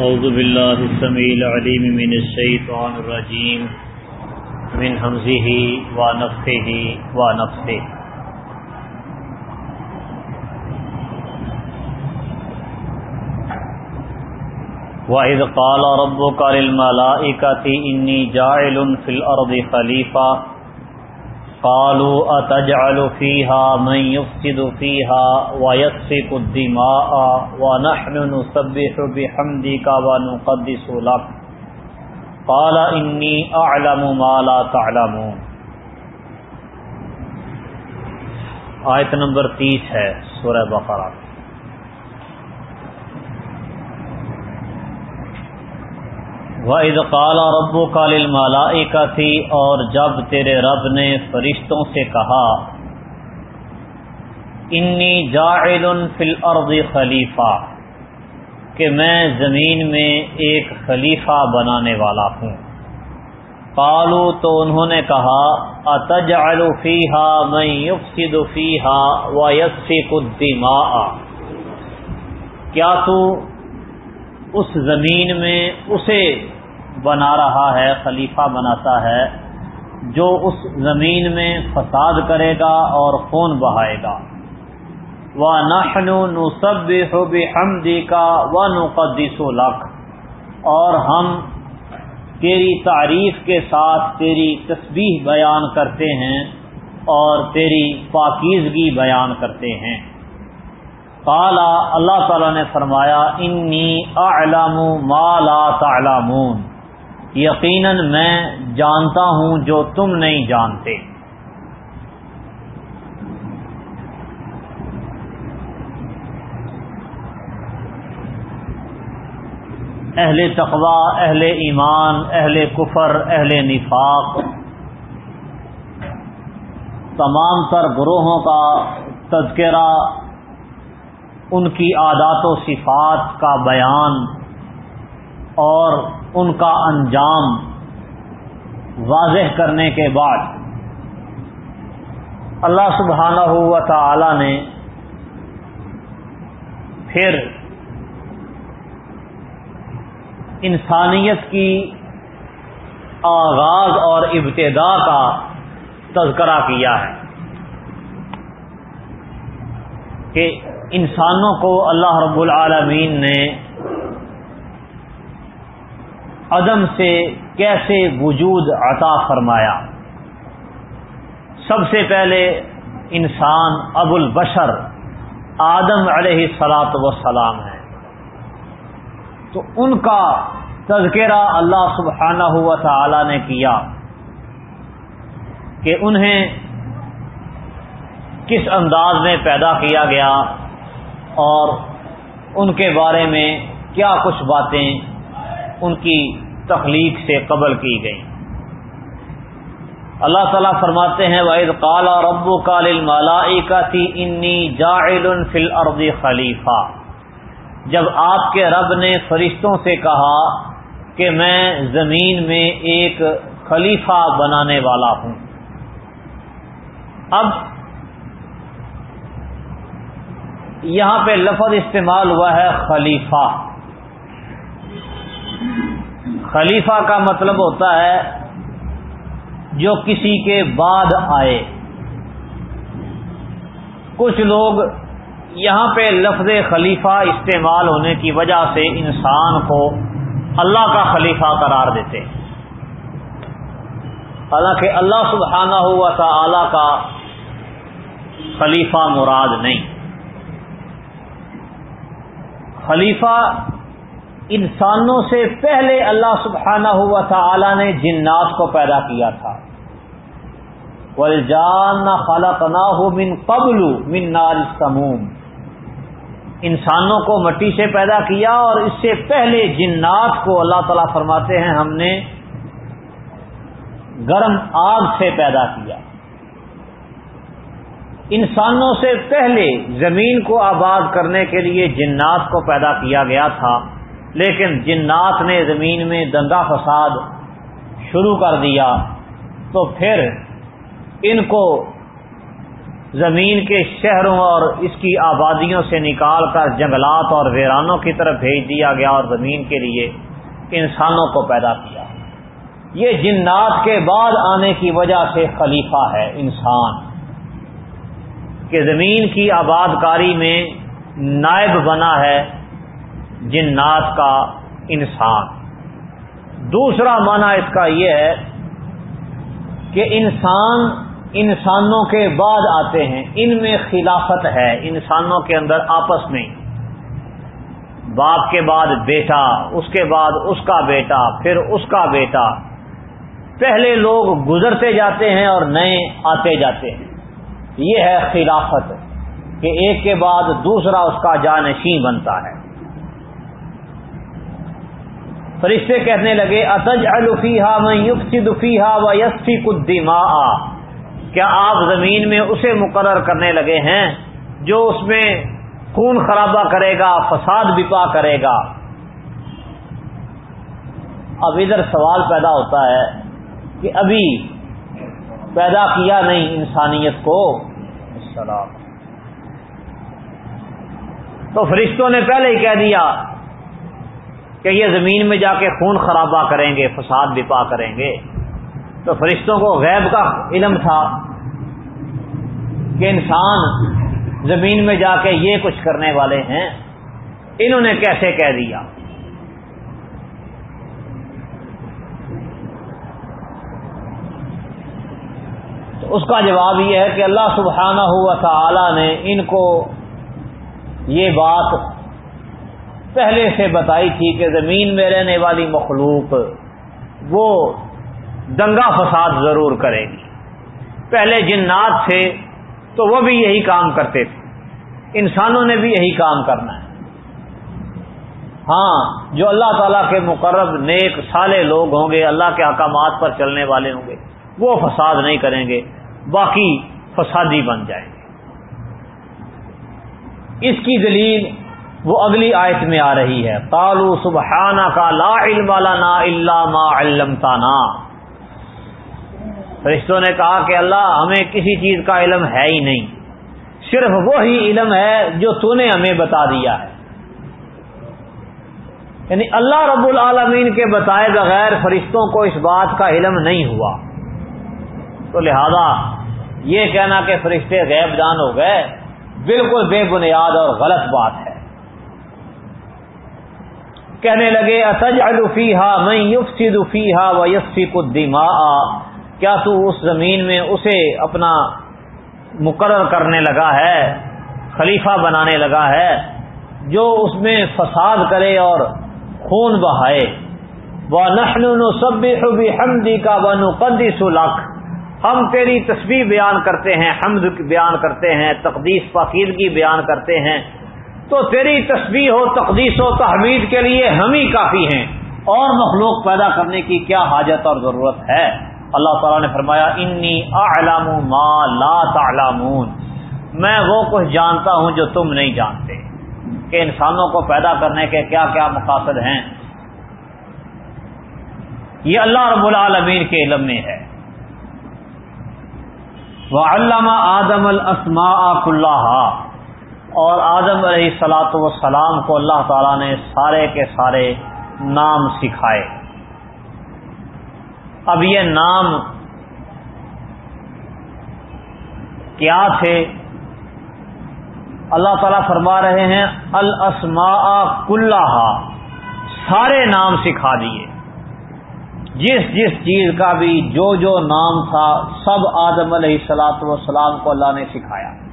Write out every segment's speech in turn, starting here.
أعوذ بالله السميع العليم من الشيطان الرجيم. من همزه ونفخه ونفسه وَإِذْ قَالَ رَبُّكَ لِلْمَلَائِكَةِ إِنِّي جَاعِلٌ فِي الْأَرْضِ خَلِيفَةً قالوا أَتَجْعَلُ فيها من يفسد فيها ويسفك الدماء ونحن نسبح بحمدك ونقدس لك. قال إِنِّي أَعْلَمُ ما لا تعلمون. آیت نمبر تیس ہے، سورہ بقرہ. وَإِذْ قَالَ رَبُّكَ لِلْمَلَائِكَةِ اور جب تیرے رب نے فرشتوں سے کہا انی جاعل فی الارض خلیفہ کہ میں زمین میں ایک خلیفہ بنانے والا ہوں۔ قالو تو انہوں نے کہا اتجعل فیہا من یفسد فیہا ویسفک الدماء کیا تو اس زمین میں اسے بنا رہا ہے، خلیفہ بناتا ہے، جو اس زمین میں فساد کرے گا اور خون بہائے گا۔ و نحن نصب بحمدی کا و نقدس لک اور ہم تیری تعریف کے ساتھ تیری تسبیح بیان کرتے ہیں اور تیری پاکیزگی بیان کرتے ہیں۔ قالا، اللہ تعالی نے فرمایا انی اعلم ما لا تعلمون یقیناً میں جانتا ہوں جو تم نہیں جانتے۔ اہل تقوا اہل ایمان، اہل کفر، اہل نفاق، تمام تر گروہوں کا تذکرہ، ان کی عادات و صفات کا بیان اور ان کا انجام واضح کرنے کے بعد اللہ سبحانہ ہوا تعالی نے پھر انسانیت کی آغاز اور ابتدا کا تذکرہ کیا ہے کہ انسانوں کو اللہ رب العالمین نے عدم سے کیسے وجود عطا فرمایا۔ سب سے پہلے انسان ابو البشر آدم علیہ سلاط وسلام ہے۔ تو ان کا تذکرہ اللہ سبحانہ ہوا تعالی نے کیا کہ انہیں کس انداز میں پیدا کیا گیا اور ان کے بارے میں کیا کچھ باتیں ان کی تخلیق سے قبل کی گئی۔ اللہ تعالیٰ فرماتے ہیں وحید کالا ربو کال مالائی کا تھی انی جاعل فل ارد خلیفہ جب آپ کے رب نے فرشتوں سے کہا کہ میں زمین میں ایک خلیفہ بنانے والا ہوں۔ اب یہاں پہ لفظ استعمال ہوا ہے خلیفہ۔ خلیفہ کا مطلب ہوتا ہے جو کسی کے بعد آئے۔ کچھ لوگ یہاں پہ لفظ خلیفہ استعمال ہونے کی وجہ سے انسان کو اللہ کا خلیفہ قرار دیتے حالانکہ اللہ سبحانہ ہوا تھا کا خلیفہ مراد نہیں۔ خلیفہ انسانوں سے پہلے اللہ سبحانہ ہوا تھا اعلیٰ نے جنات کو پیدا کیا تھا۔ ولجان خالق نہ ہو من قبل من نار سموم انسانوں کو مٹی سے پیدا کیا اور اس سے پہلے جنات کو اللہ تعالیٰ فرماتے ہیں ہم نے گرم آگ سے پیدا کیا۔ انسانوں سے پہلے زمین کو آباد کرنے کے لیے جنات کو پیدا کیا گیا تھا۔ لیکن جنات نے زمین میں دنگا فساد شروع کر دیا تو پھر ان کو زمین کے شہروں اور اس کی آبادیوں سے نکال کر جنگلات اور ویرانوں کی طرف بھیج دیا گیا اور زمین کے لیے انسانوں کو پیدا کیا۔ یہ جنات کے بعد آنے کی وجہ سے خلیفہ ہے انسان۔ کہ زمین کی آباد کاری میں نائب بنا ہے جنات کا انسان۔ دوسرا معنی اس کا یہ ہے کہ انسان انسانوں کے بعد آتے ہیں۔ ان میں خلافت ہے، انسانوں کے اندر آپس میں۔ باپ کے بعد بیٹا، اس کے بعد اس کا بیٹا، پھر اس کا بیٹا۔ پہلے لوگ گزرتے جاتے ہیں اور نئے آتے جاتے ہیں۔ یہ ہے خلافت کہ ایک کے بعد دوسرا اس کا جانشین بنتا ہے۔ فرشتے کہنے لگے اتج الفیحا میں یوفسی دفیحا و یسفی کدیما کیا آپ زمین میں اسے مقرر کرنے لگے ہیں جو اس میں خون خرابہ کرے گا، فساد بپا کرے گا؟ اب ادھر سوال پیدا ہوتا ہے کہ ابھی پیدا کیا نہیں انسانیت کو؟ السلام۔ تو فرشتوں نے پہلے ہی کہہ دیا کہ یہ زمین میں جا کے خون خرابہ کریں گے، فساد بپا کریں گے۔ تو فرشتوں کو غیب کا علم تھا کہ انسان زمین میں جا کے یہ کچھ کرنے والے ہیں۔ انہوں نے کیسے کہہ دیا؟ تو اس کا جواب یہ ہے کہ اللہ سبحانہ ہوا تعالی نے ان کو یہ بات پہلے سے بتائی تھی کہ زمین میں رہنے والی مخلوق وہ دنگا فساد ضرور کرے گی۔ پہلے جنات تھے تو وہ بھی یہی کام کرتے تھے۔ انسانوں نے بھی یہی کام کرنا ہے۔ ہاں جو اللہ تعالیٰ کے مقرب نیک سالے لوگ ہوں گے، اللہ کے احکامات پر چلنے والے ہوں گے، وہ فساد نہیں کریں گے، باقی فسادی بن جائیں گے۔ اس کی دلیل وہ اگلی آیت میں آ رہی ہے۔ تالو سبحانہ کا لا علم نا اللہ ما علم تانا فرشتوں نے کہا کہ اللہ، ہمیں کسی چیز کا علم ہے ہی نہیں۔ صرف وہی علم ہے جو تو نے ہمیں بتا دیا ہے۔ یعنی اللہ رب العالمین کے بتائے بغیر فرشتوں کو اس بات کا علم نہیں ہوا۔ تو لہذا یہ کہنا کہ فرشتے غیب دان ہو گئے، بالکل بے بنیاد اور غلط بات ہے۔ کہنے لگے اتج الفیحا میں یوفسی دفیحا و یفسی کدیما کیا تو اس زمین میں اسے اپنا مقرر کرنے لگا ہے، خلیفہ بنانے لگا ہے، جو اس میں فساد کرے اور خون بہائے؟ وہ نخن سب حمدی کا بن قدیس لکھ ہم تیری تصویر بیان کرتے ہیں، حمد بیان کرتے ہیں، تقدیس پاکیدگی بیان کرتے ہیں۔ تو تیری تصویر ہو، تقدیس و تحمید کے لیے ہم ہی کافی ہیں۔ اور مخلوق پیدا کرنے کی کیا حاجت اور ضرورت ہے؟ اللہ تعالیٰ نے فرمایا، انی اعلم ما لا تعلمون میں وہ کچھ جانتا ہوں جو تم نہیں جانتے۔ کہ انسانوں کو پیدا کرنے کے کیا کیا مقاصد ہیں۔ یہ اللہ رب العالمین کے علم میں ہے۔ وہ علامہ آدم السما کلّہ اور آدم علیہ سلاۃ وسلام کو اللہ تعالیٰ نے سارے کے سارے نام سکھائے۔ اب یہ نام کیا تھے؟ اللہ تعالیٰ فرما رہے ہیں، الاسماء کلّہ سارے نام سکھا دیے۔ جس جس چیز کا بھی جو جو نام تھا، سب آدم علیہ السلاۃ والسلام کو اللہ نے سکھایا۔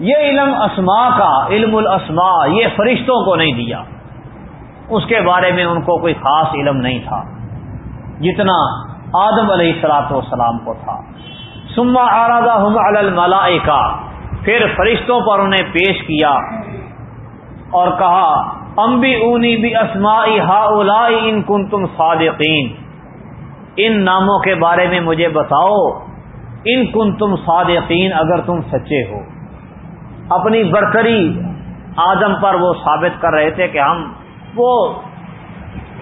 یہ علم اسما کا، علم الاسماء، یہ فرشتوں کو نہیں دیا۔ اس کے بارے میں ان کو کوئی خاص علم نہیں تھا، جتنا آدم علیہ السلاط والسلام کو تھا۔ سما آرادہ الملائکہ، پھر فرشتوں پر انہیں پیش کیا اور کہا ام بھی اونی بھی اسمائی ہا ان کن تم صادقین۔ ان ناموں کے بارے میں مجھے بتاؤ، ان کن تم صادقین اگر تم سچے ہو۔ اپنی برتری آدم پر وہ ثابت کر رہے تھے کہ ہم وہ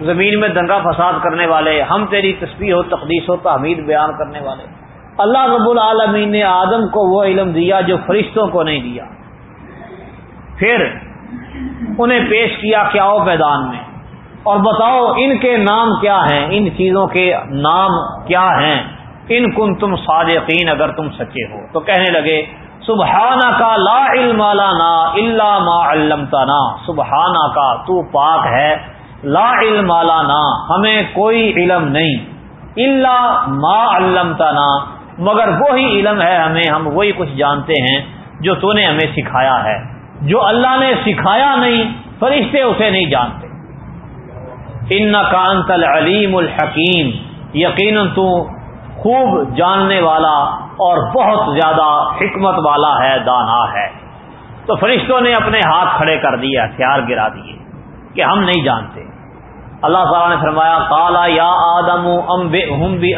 زمین میں دنگا فساد کرنے والے، ہم تیری تصویر ہو تقدیس ہو تحمید بیان کرنے والے۔ اللہ رب العالمین نے آدم کو وہ علم دیا جو فرشتوں کو نہیں دیا۔ پھر انہیں پیش کیا کیا ہو میدان میں۔ اور بتاؤ ان کے نام کیا ہیں؟ ان چیزوں کے نام کیا ہیں؟ ان کن تم صادقین اگر تم سچے ہو۔ تو کہنے لگے سبحانہ کا لا علم لانا اللہ ما علمتنا۔ سبحانہ کا تو پاک ہے۔ لا علم لانا ہمیں کوئی علم نہیں۔ اللہ ما علمتنا، مگر وہی علم ہے، ہمیں ہم وہی کچھ جانتے ہیں جو تو نے ہمیں سکھایا ہے۔ جو اللہ نے سکھایا نہیں، فرشتے اسے نہیں جانتے۔ ان کانت العلیم الحکیم، یقیناً تو خوب جاننے والا اور بہت زیادہ حکمت والا ہے، دانا ہے۔ تو فرشتوں نے اپنے ہاتھ کھڑے کر دیے، ہتھیار گرا دیے کہ ہم نہیں جانتے۔ اللہ تعالیٰ نے فرمایا کالا یا آدم ام بے ہم بھی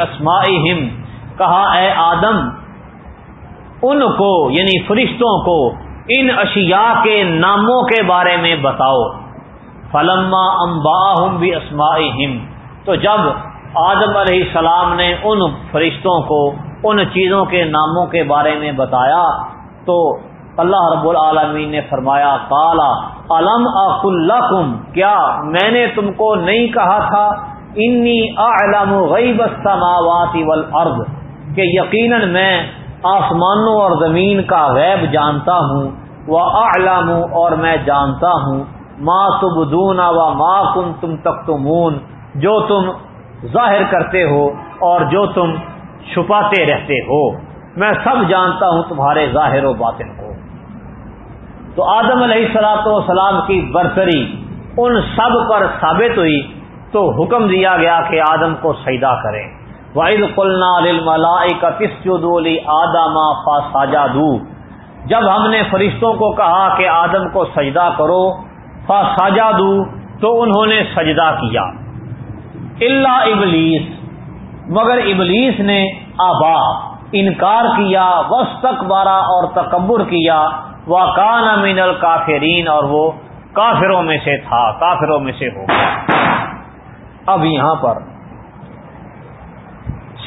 ہم کہا، اے آدم، ان کو یعنی فرشتوں کو ان اشیاء کے ناموں کے بارے میں بتاؤ۔ فلما امبا ہم بھی ہم تو جب آدم علیہ السلام نے ان فرشتوں کو، ان چیزوں کے ناموں کے بارے میں بتایا تو اللہ رب العالمین نے فرمایا کالا علم اقلکم کیا میں نے تم کو نہیں کہا تھا، انی اعلم غیب السماوات والارض، کہ یقیناً میں آسمانوں اور زمین کا غیب جانتا ہوں وہ اعلم اور میں جانتا ہوں، ما تبدون و ما کن تم تک جو تم ظاہر کرتے ہو اور جو تم چھپاتے رہتے ہو، میں سب جانتا ہوں تمہارے ظاہر و باطن کو۔ تو آدم علیہ سلاۃ والسلام کی برتری ان سب پر ثابت ہوئی، تو حکم دیا گیا کہ آدم کو سیدا کرے واحد قلنا کا آدما فا ساجا جب ہم نے فرشتوں کو کہا کہ آدم کو سجدہ کرو فا ساجا تو انہوں نے سجدہ کیا۔ اللہ ابلیس، مگر ابلیس نے آبا، انکار کیا وسط بارہ اور تکبر کیا وہ کان امین الکافرین اور وہ کافروں میں سے تھا، کافروں میں سے ہو اب یہاں پر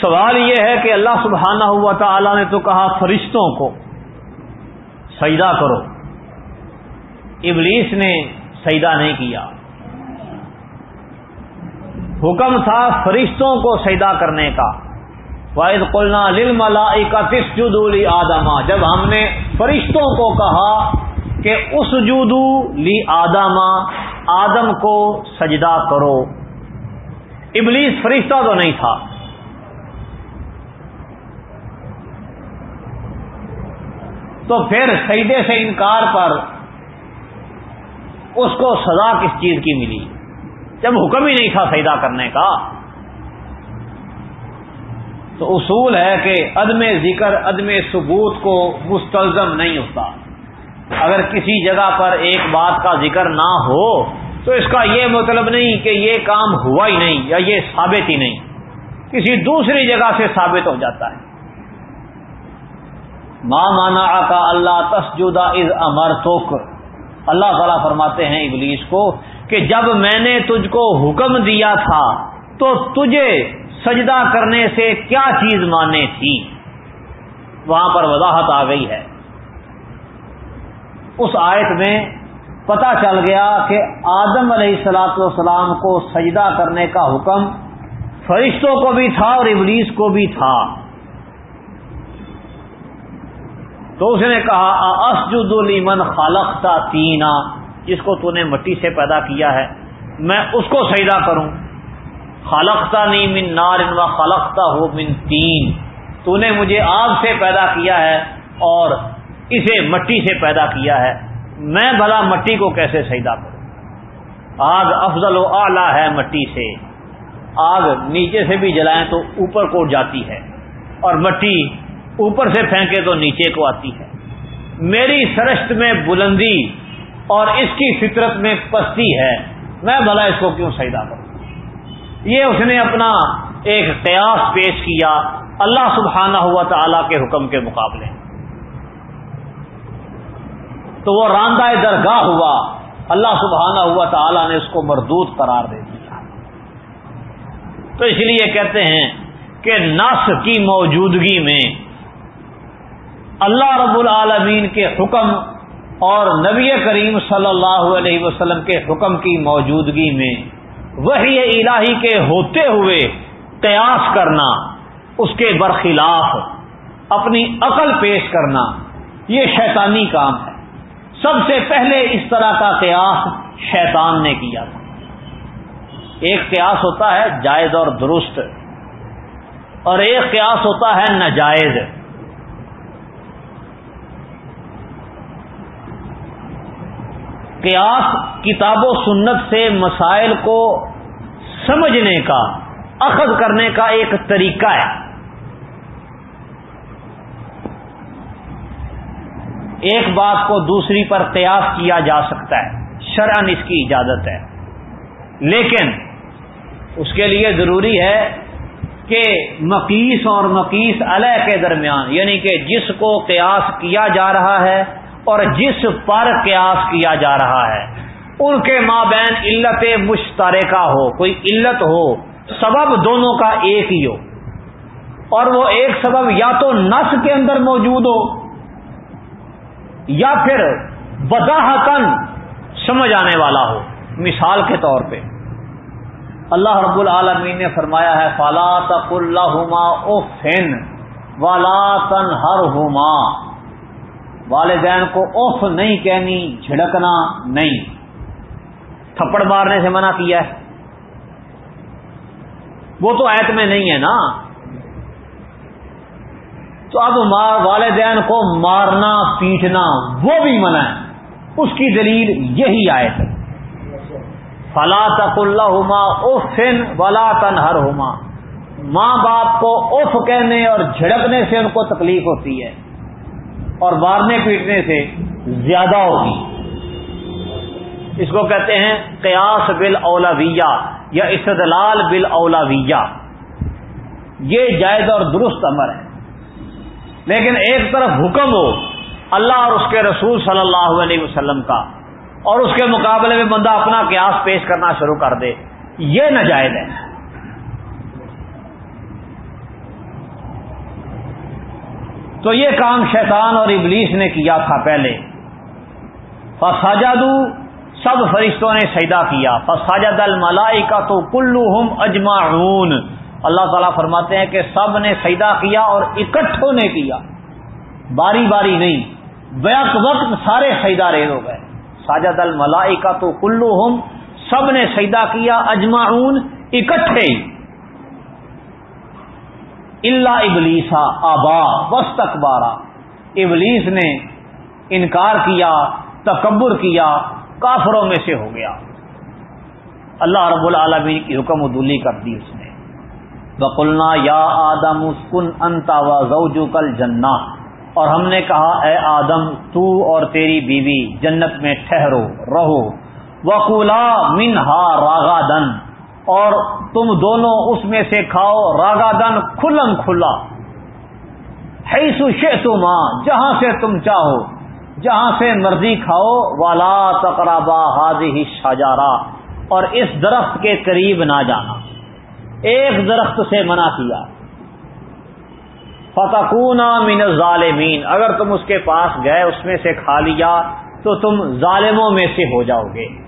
سوال یہ ہے کہ اللہ سبحانہ ہوا تعالی نے تو کہا فرشتوں کو، سجدہ کرو۔ ابلیس نے سجدہ نہیں کیا۔ حکم تھا فرشتوں کو سیدا کرنے کا۔ واحد قلنا لل ملائی کا آدما جب ہم نے فرشتوں کو کہا کہ اس جدو لی آدما آدم کو سجدہ کرو۔ ابلیس فرشتہ تو نہیں تھا۔ تو پھر سجدے سے انکار پر اس کو سزا کس چیز کی ملی؟ جب حکم ہی نہیں تھا سیدا کرنے کا۔ تو اصول ہے کہ عدم ذکر، عدم ثبوت کو مستلزم نہیں ہوتا۔ اگر کسی جگہ پر ایک بات کا ذکر نہ ہو، تو اس کا یہ مطلب نہیں کہ یہ کام ہوا ہی نہیں یا یہ ثابت ہی نہیں۔ کسی دوسری جگہ سے ثابت ہو جاتا ہے۔ ماں مانا کا اللہ تسجدہ از امر اللہ تعالیٰ فرماتے ہیں ابلیس کو کہ جب میں نے تجھ کو حکم دیا تھا تو تجھے سجدہ کرنے سے کیا چیز ماننے تھی؟ وہاں پر وضاحت آ گئی ہے۔ اس آیت میں پتا چل گیا کہ آدم علیہ السلاط والسلام کو سجدہ کرنے کا حکم فرشتوں کو بھی تھا اور ابلیس کو بھی تھا۔ تو اس نے کہا اسجد من خالق تھا تینا؟ جس کو تو نے مٹی سے پیدا کیا ہے، میں اس کو سیدا کروں۔ خالختہ نہیں من نار و خالختہ ہو من تین۔ تو نے مجھے آگ سے پیدا کیا ہے اور اسے مٹی سے پیدا کیا ہے۔ میں بھلا مٹی کو کیسے سیدا کروں؟ آگ افضل و اعلی ہے مٹی سے۔ آگ نیچے سے بھی جلائیں تو اوپر کو جاتی ہے۔ اور مٹی اوپر سے پھینکے تو نیچے کو آتی ہے۔ میری سرشت میں بلندی اور اس کی فطرت میں پستی ہے۔ میں بھلا اس کو کیوں سیدا کروں؟ یہ اس نے اپنا ایک قیاس پیش کیا اللہ سبحانہ ہوا تعالی کے حکم کے مقابلے۔ تو وہ راندہ درگاہ ہوا، اللہ سبحانہ ہوا تعالی نے اس کو مردود قرار دے دیا۔ تو اس لیے کہتے ہیں کہ نس کی موجودگی میں اللہ رب العالمین کے حکم اور نبی کریم صلی اللہ علیہ وسلم کے حکم کی موجودگی میں وہی الہی کے ہوتے ہوئے قیاس کرنا، اس کے برخلاف اپنی عقل پیش کرنا، یہ شیطانی کام ہے۔ سب سے پہلے اس طرح کا قیاس شیطان نے کیا تھا۔ ایک قیاس ہوتا ہے جائز اور درست، اور ایک قیاس ہوتا ہے ناجائز۔ قیاس کتاب و سنت سے مسائل کو سمجھنے کا، اخذ کرنے کا ایک طریقہ ہے۔ ایک بات کو دوسری پر قیاس کیا جا سکتا ہے شرعن اس کی اجازت ہے۔ لیکن اس کے لیے ضروری ہے کہ مقیس اور مقیس علیہ کے درمیان یعنی کہ جس کو قیاس کیا جا رہا ہے اور جس پر قیاس کیا جا رہا ہے۔ ان کے مابین علت مشترکہ ہو، کوئی علت ہو، سبب دونوں کا ایک ہی ہو۔ اور وہ ایک سبب یا تو نس کے اندر موجود ہو، یا پھر وضاحتن سمجھ آنے والا ہو۔ مثال کے طور پہ، اللہ رب العالمین نے فرمایا ہے، فلا تق اللہ او والا تن ہر ہوما والدین کو اوف نہیں کہنی، جھڑکنا نہیں۔ تھپڑ مارنے سے منع کیا ہے۔ وہ تو ایت میں نہیں ہے نا۔ تو اب والدین کو مارنا، پیٹنا وہ بھی منع ہے۔ اس کی دلیل یہی آیت ہے۔ فلا تک اللہ اوفن ولا تن ہر ہوما ماں باپ کو اف کہنے اور جھڑکنے سے ان کو تکلیف ہوتی ہے۔ اور مارنے پیٹنے سے زیادہ ہوگی۔ اس کو کہتے ہیں قیاس بل اولویہ یا استدلال بل اولویہ یہ جائز اور درست امر ہے۔ لیکن ایک طرف حکم ہو اللہ اور اس کے رسول صلی اللہ علیہ وسلم کا اور اس کے مقابلے میں بندہ اپنا قیاس پیش کرنا شروع کر دے، یہ ناجائز ہے۔ تو یہ کام شیطان اور ابلیس نے کیا تھا پہلے۔ فساجادو سب فرشتوں نے سیدا کیا۔ فساجد الملائی کا تو کلو ہم اجماعون اللہ تعالیٰ فرماتے ہیں کہ سب نے سیدا کیا اور اکٹھوں نے کیا۔ باری باری نہیں بیک وقت سارے سیدا ریز ہو گئے۔ ساجد الملائی کا تو کلوہم سب نے سیدا کیا اجماعون اکٹھے۔ اللہ ابلیسا آبا بس تک بارہ ابلیس نے انکار کیا، تکبر کیا، کافروں میں سے ہو گیا۔ اللہ رب العالمین کی حکم و دلی کر دی اس نے۔ بقلنا یا آدم اسکن انتا و زوجو کل جنا اور ہم نے کہا، اے آدم، تو اور تیری بیوی جنت میں ٹھہرو، رہو۔ وکولا من ہا راگا دن اور تم دونوں اس میں سے کھاؤ راگا دن کھلم کھلا۔ ہے سو ماں جہاں سے تم چاہو، جہاں سے مرضی کھاؤ والا تقرابا حاضی شاجارا اور اس درخت کے قریب نہ جانا۔ ایک درخت سے منع کیا۔ فتقون من ظالمین اگر تم اس کے پاس گئے، اس میں سے کھا لیا، تو تم ظالموں میں سے ہو جاؤ گے۔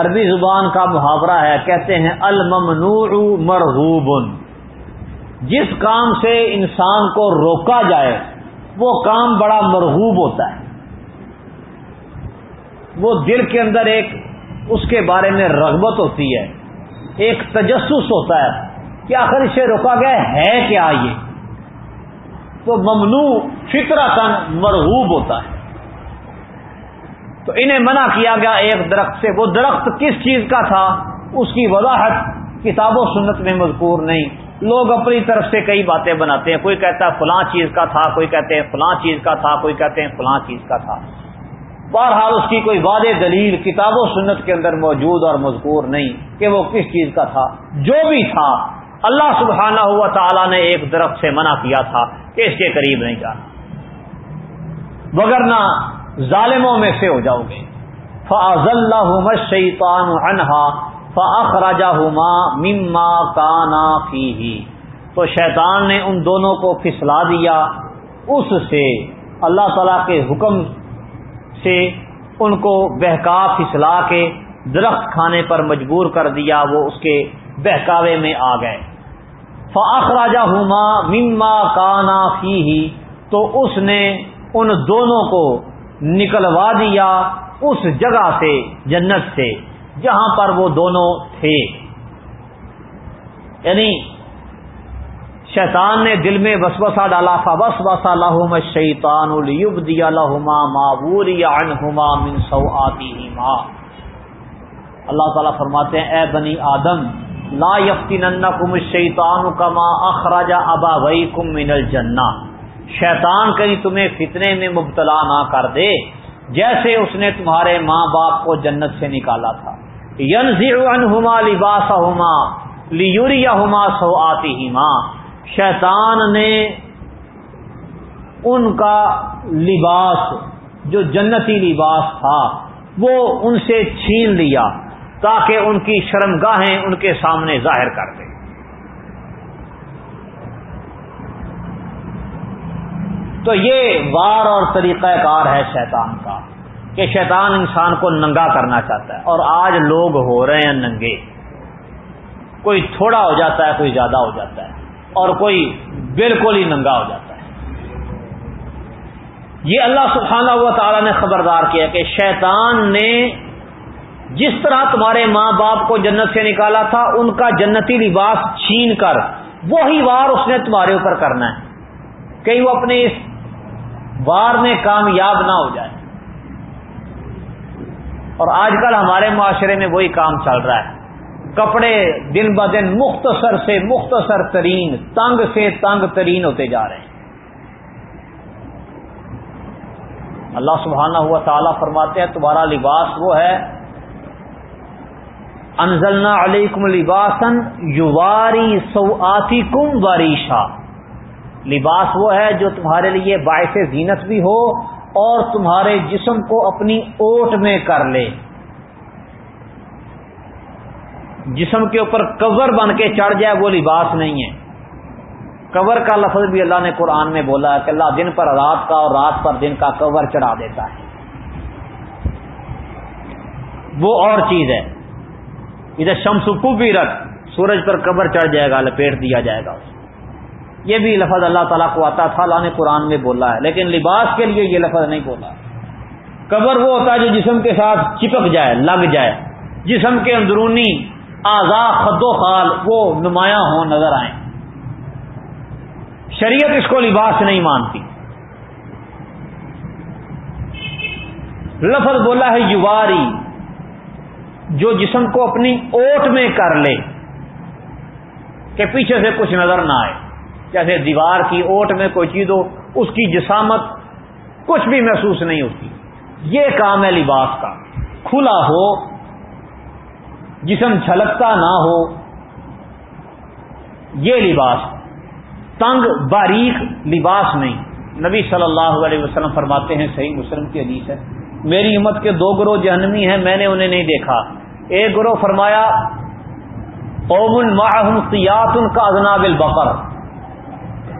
عربی زبان کا محاورہ ہے، کہتے ہیں، الممنوع مرغوب. جس کام سے انسان کو روکا جائے، وہ کام بڑا مرغوب ہوتا ہے. وہ دل کے اندر ایک، اس کے بارے میں رغبت ہوتی ہے، ایک تجسس ہوتا ہے کہ آخر اسے روکا گیا ہے کیا یہ؟ تو ممنوع فطرہ تن مرغوب ہوتا ہے. تو انہیں منع کیا گیا ایک درخت سے۔ وہ درخت کس چیز کا تھا؟ اس کی وضاحت کتاب و سنت میں مذکور نہیں۔ لوگ اپنی طرف سے کئی باتیں بناتے ہیں۔ کوئی کہتا ہے فلاں چیز کا تھا، کوئی کہتے ہیں فلاں چیز کا تھا، کوئی کہتے ہیں فلاں چیز کا تھا۔ بہرحال اس کی کوئی واضح دلیل کتاب و سنت کے اندر موجود اور مذکور نہیں کہ وہ کس چیز کا تھا۔ جو بھی تھا، اللہ سبحانہ ہوا تعالیٰ نے ایک درخت سے منع کیا تھا کہ اس کے قریب نہیں جانا۔ وگرنہ ظالموں میں سے ہو جاؤ گے۔ فاض اللہ شیطان انہا فاخ راجا ہوما مما کانا فی تو شیطان نے ان دونوں کو پھسلا دیا۔ اس سے اللہ تعالی کے حکم سے ان کو بہکا پھسلا کے درخت کھانے پر مجبور کر دیا۔ وہ اس کے بہکاوے میں آ گئے۔ فاخ راجا ہوما مما کانا فی تو اس نے ان دونوں کو نکلوا دیا اس جگہ سے، جنت سے، جہاں پر وہ دونوں تھے۔ یعنی شیطان نے دل میں وسوسہ ڈالا تھا بس بسا لہم شیطان الب دیا لہما معوری انہما من سو آتی ماں اللہ تعالیٰ فرماتے ہیں، اے بنی آدم، لا یفتی ننکم شیطان کما اخراجا ابا وئی کم من الجنہ شیطان کہیں تمہیں فتنے میں مبتلا نہ کر دے، جیسے اس نے تمہارے ماں باپ کو جنت سے نکالا تھا۔ ینزا لباس ہوما لیوریا ہوما سو آتی ہی ماں شیطان نے ان کا لباس، جو جنتی لباس تھا، وہ ان سے چھین لیا تاکہ ان کی شرمگاہیں ان کے سامنے ظاہر کر دیں تو یہ وار اور طریقہ کار ہے شیطان کا کہ شیطان انسان کو ننگا کرنا چاہتا ہے اور آج لوگ ہو رہے ہیں ننگے۔ کوئی تھوڑا ہو جاتا ہے، کوئی زیادہ ہو جاتا ہے۔ اور کوئی بالکل ہی ننگا ہو جاتا ہے۔ یہ اللہ سبحانہ ہوا تعالیٰ نے خبردار کیا کہ شیطان نے جس طرح تمہارے ماں باپ کو جنت سے نکالا تھا، ان کا جنتی لباس چھین کر وہی وار اس نے تمہارے اوپر کرنا ہے۔ کہیں وہ اپنے اس وار میں کامیاب نہ ہو جائے۔ اور آج کل ہمارے معاشرے میں وہی کام چل رہا ہے۔ کپڑے دن ب دن مختصر سے مختصر ترین، تنگ سے تنگ ترین ہوتے جا رہے ہیں۔ اللہ سبحانہ ہوا تعالیٰ فرماتے ہیں، تمہارا لباس وہ ہے، انزلنا علیکم لباسن یواری سو آتی کم واریشا لباس وہ ہے جو تمہارے لیے باعث زینت بھی ہو اور تمہارے جسم کو اپنی اوٹ میں کر لے۔ جسم کے اوپر کور بن کے چڑھ جائے وہ لباس نہیں ہے۔ کور کا لفظ بھی اللہ نے قرآن میں بولا کہ اللہ دن پر رات کا اور رات پر دن کا کور چڑھا دیتا ہے۔ وہ اور چیز ہے۔ ادھر شمس کو بھی رکھ، سورج پر کور چڑھ جائے گا، لپیٹ دیا جائے گا اسے یہ بھی لفظ اللہ تعالیٰ کو آتا تھا، اللہ نے قرآن میں بولا ہے۔ لیکن لباس کے لیے یہ لفظ نہیں بولا۔ قبر وہ ہوتا ہے جو جسم کے ساتھ چپک جائے، لگ جائے۔ جسم کے اندرونی آزاد خد و خال وہ نمایاں ہوں، نظر آئیں۔ شریعت اس کو لباس نہیں مانتی۔ لفظ بولا ہے یواری، جو جسم کو اپنی اوٹ میں کر لے، کہ پیچھے سے کچھ نظر نہ آئے۔ جیسے دیوار کی اوٹ میں کوئی چیز ہو، اس کی جسامت کچھ بھی محسوس نہیں ہوتی۔ یہ کام ہے لباس کا۔ کھلا ہو، جسم چھلکتا نہ ہو، یہ لباس۔ تنگ، باریک لباس نہیں۔ نبی صلی اللہ علیہ وسلم فرماتے ہیں، صحیح مسلم کی حدیث ہے۔ میری امت کے دو گروہ جہنمی ہیں، میں نے انہیں نہیں دیکھا۔ ایک گروہ فرمایا اومن معہم سیات ان کا ازناب البقر۔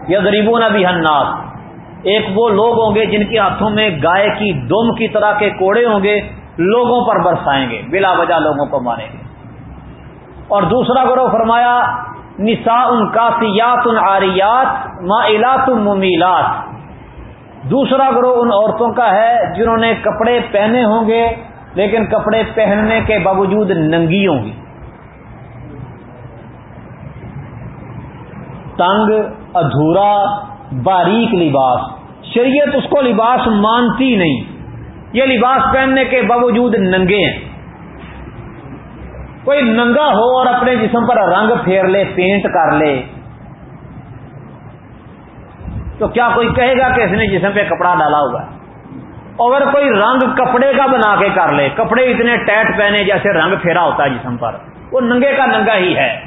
یا غریبوں بھی ہنات ایک وہ لوگ ہوں گے جن کے ہاتھوں میں گائے کی دم کی طرح کے کوڑے ہوں گے، لوگوں پر برسائیں گے، بلا وجہ لوگوں کو ماریں گے۔ اور دوسرا گروہ فرمایا نسا ان کافیات ان آریات ماعلات ممیلات۔ دوسرا گروہ ان عورتوں کا ہے جنہوں نے کپڑے پہنے ہوں گے، لیکن کپڑے پہننے کے باوجود ننگی ہوں گی۔ تنگ ادھورا باریک لباس۔ شریعت اس کو لباس مانتی نہیں۔ یہ لباس پہننے کے باوجود ننگے ہیں۔ کوئی ننگا ہو اور اپنے جسم پر رنگ پھیر لے پینٹ کر لے۔ تو کیا کوئی کہے گا کہ اس نے جسم پہ کپڑا ڈالا ہوا ہے؟ اگر کوئی رنگ کپڑے کا بنا کے کر لے، کپڑے اتنے ٹیٹ پہنے جیسے رنگ پھیرا ہوتا ہے جسم پر، وہ ننگے کا ننگا ہی ہے۔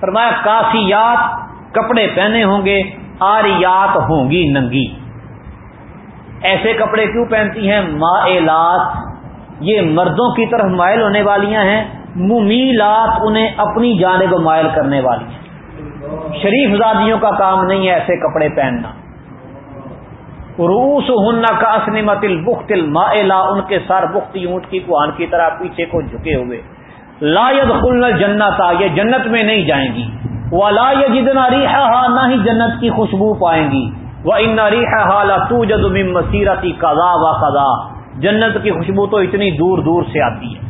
فرمایا، کافیات کپڑے پہنے ہوں گے، آریات ہوں گی ننگی۔ ایسے کپڑے کیوں پہنتی ہیں؟ مائلات۔ یہ مردوں کی طرف مائل ہونے والیاں ہیں، ممیلات انہیں اپنی جانب مائل کرنے والی ہیں۔ شریف زادیوں کا کام نہیں ہے ایسے کپڑے پہننا۔ روس ہن کا اسنمت البخت المائلہ، ان کے سر بختی اونٹ کی کوان کی طرح پیچھے کو جھکے ہوئے۔ لا خلن جنت یہ جنت میں نہیں جائیں گی۔ وہ لا جدنا ریحا نہ ہی جنت کی خوشبو پائیں گی۔ وہ ان ریحا لا تو مسیرتی قضا و قضا جنت کی خوشبو تو اتنی دور دور سے آتی ہے۔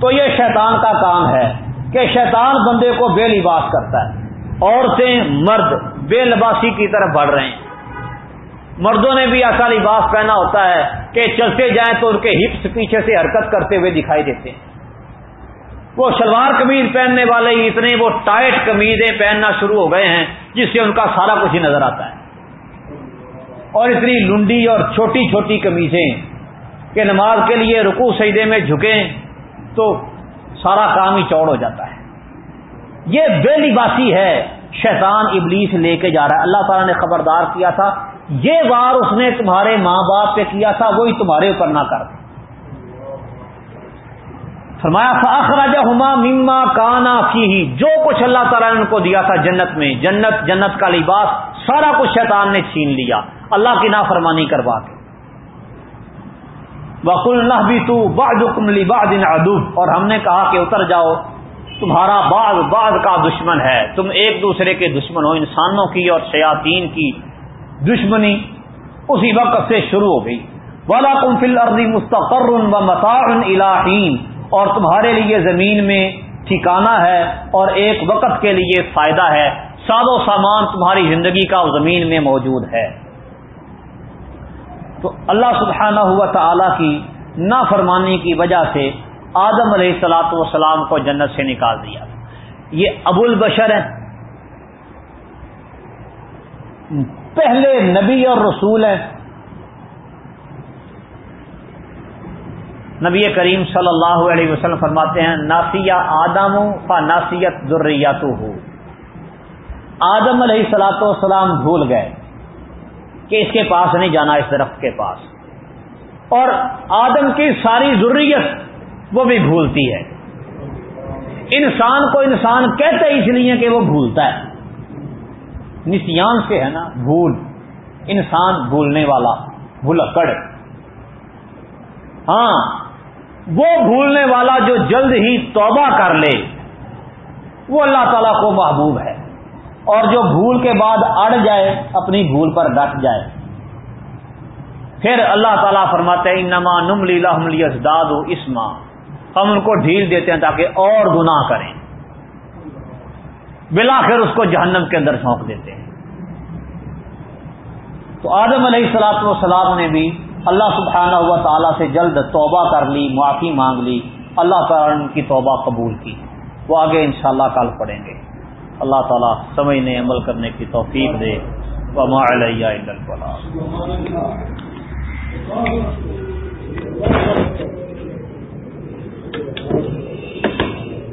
تو یہ شیطان کا کام ہے کہ شیطان بندے کو بے لباس کرتا ہے۔ عورتیں مرد بے لباسی کی طرف بڑھ رہے ہیں۔ مردوں نے بھی ایسا لباس پہنا ہوتا ہے کہ چلتے جائیں تو ان کے ہپس پیچھے سے حرکت کرتے ہوئے دکھائی دیتے ہیں۔ وہ شلوار قمیض پہننے والے ہی اتنے وہ ٹائٹ قمیضیں پہننا شروع ہو گئے ہیں جس سے ان کا سارا کچھ ہی نظر آتا ہے۔ اور اتنی لنڈی اور چھوٹی چھوٹی قمیضیں کہ نماز کے لیے رکو سجدے میں جھکیں تو سارا کام ہی چوڑ ہو جاتا ہے۔ یہ بے لباسی ہے شیطان ابلیس لے کے جا رہا ہے۔ اللہ تعالیٰ نے خبردار کیا تھا، یہ وار اس نے تمہارے ماں باپ پہ کیا تھا، وہی تمہارے اوپر نہ کر۔ فرمایا فاخراجہ ہما مما کانا کی ہی جو کچھ اللہ تعالیٰ نے ان کو دیا تھا جنت میں، جنت جنت کا لباس، سارا کچھ شیطان نے چھین لیا۔ اللہ کی نافرمانی کروا کے۔ وکل اللہ بھی تو بعد کملی باد ادب اور ہم نے کہا کہ اتر جاؤ، تمہارا بعض بعض کا دشمن ہے۔ تم ایک دوسرے کے دشمن ہو، انسانوں کی اور شیاطین کی دشمنی۔ اسی وقت سے شروع ہو گئی۔ والا کم فل عرضی مستقر و متعن الہین اور تمہارے لیے زمین میں ٹھکانا ہے اور ایک وقت کے لیے فائدہ ہے۔ ساد و سامان تمہاری زندگی کا زمین میں موجود ہے۔ تو اللہ سبحانہ ہوا تعالی کی نافرمانی کی وجہ سے آدم علیہ السلاۃ والسلام کو جنت سے نکال دیا۔ یہ ابو البشر ہے پہلے نبی اور رسول ہیں۔ نبی کریم صلی اللہ علیہ وسلم فرماتے ہیں، ناسیہ آدم فا ناسیت ذریات ہو آدم علیہ سلاۃ والسلام بھول گئے کہ اس کے پاس نہیں جانا، اس درخت کے پاس۔ اور آدم کی ساری ضروریت وہ بھی بھولتی ہے۔ انسان کو انسان کہتے اس لیے کہ وہ بھولتا ہے۔ نسیان سے ہے نا، بھول۔ انسان بھولنے والا، بھلکڑ۔ ہاں وہ بھولنے والا جو جلد ہی توبہ کر لے، وہ اللہ تعالی کو محبوب ہے۔ اور جو بھول کے بعد اڑ جائے، اپنی بھول پر ڈٹ جائے۔ پھر اللہ تعالیٰ فرماتے ہیں نما نم لیلا ازداد و اسما۔ ہم ان کو ڈھیل دیتے ہیں تاکہ اور گناہ کریں۔ بلاخر اس کو جہنم کے اندر سونپ دیتے ہیں۔ تو آدم علیہ السلاط والسلام نے بھی اللہ سبحانہ ہوا تعالیٰ سے جلد توبہ کر لی، معافی مانگ لی، اللہ تعالیٰ نے ان کی توبہ قبول کی۔ وہ آگے انشاءاللہ کل پڑھیں گے۔ اللہ تعالیٰ سمجھنے، عمل کرنے کی توفیق دے۔ وما علیہ